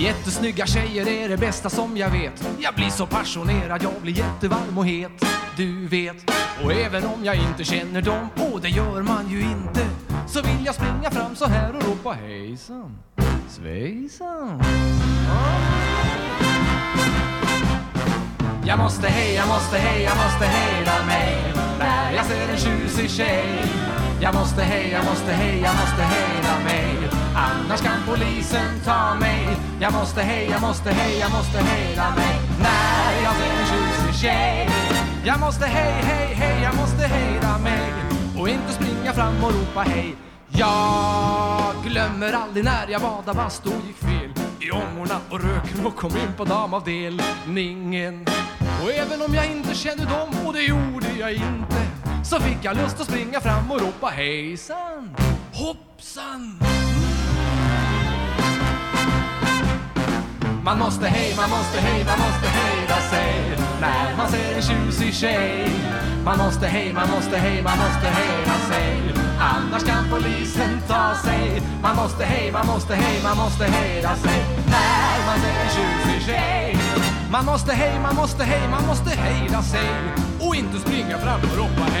Jättesnygga tjejer är det bästa som jag vet. Jag blir så passionerad, jag blir jättevarm och het. Du vet, och även om jag inte känner dem Och det gör man ju inte Så vill jag springa fram så här och ropa hejsan Svejsan. Jag måste hej, jag måste hej, jag måste hejda mig. När jag ser en tjusig tjej. Jag måste hej, jag måste hej, jag måste hejda mig. Annars kan polisen ta mig. Jag måste hej, jag måste hej, jag måste hejda mig När jag ser en tjusig tjej. Jag måste hej, hej, hej, jag måste hejda mig Och inte springa fram och ropa hej. Jag glömmer aldrig när jag badade bastu och gick fel. I ångorna och röken och kom in på damavdelningen. Och även om jag inte kände dem, och det gjorde jag inte Så fick jag lust att springa fram och ropa hejsan, hoppsan. Man måste hej, man måste hej, man måste hejda sig. När man ser en tjusig tjej. Man måste hej, man måste hej, man måste hejda sig. Annars kan polisen ta sig. Man måste hej, man måste hej, man måste hejda sig. När man ser en tjusig tjej. Man måste hej, man måste hej, man måste hejda sig. Och inte springa fram och ropa hej.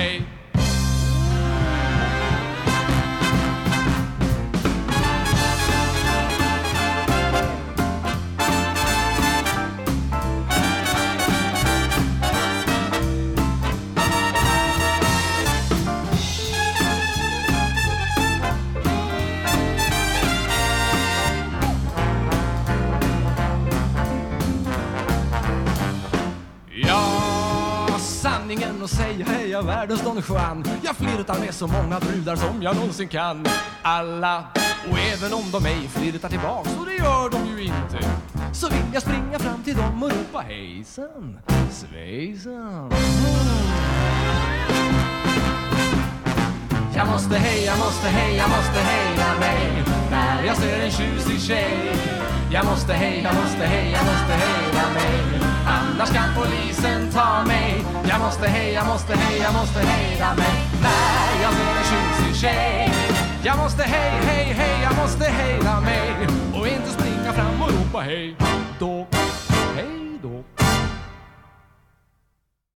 Sanningen och säga hej, jag världens Don Juan Jag flirtar med så många brudar som jag någonsin kan. Alla, och även om de ej flirtar tillbaks, och det gör de ju inte Så vill jag springa fram till dem och ropa hejsan, svejsan. Jag måste hej, jag måste hej, jag måste hejda mig. När jag ser en tjusig tjej. Jag måste hej, jag måste hej, jag måste hejda mig. Annars kan polisen ta mig. Jag måste hej, jag måste hej, jag måste hejda mig. När jag ser en tjusig tjej. Jag måste hej, hej, hej, jag måste hejda mig. Och inte springa fram och ropa hej. Då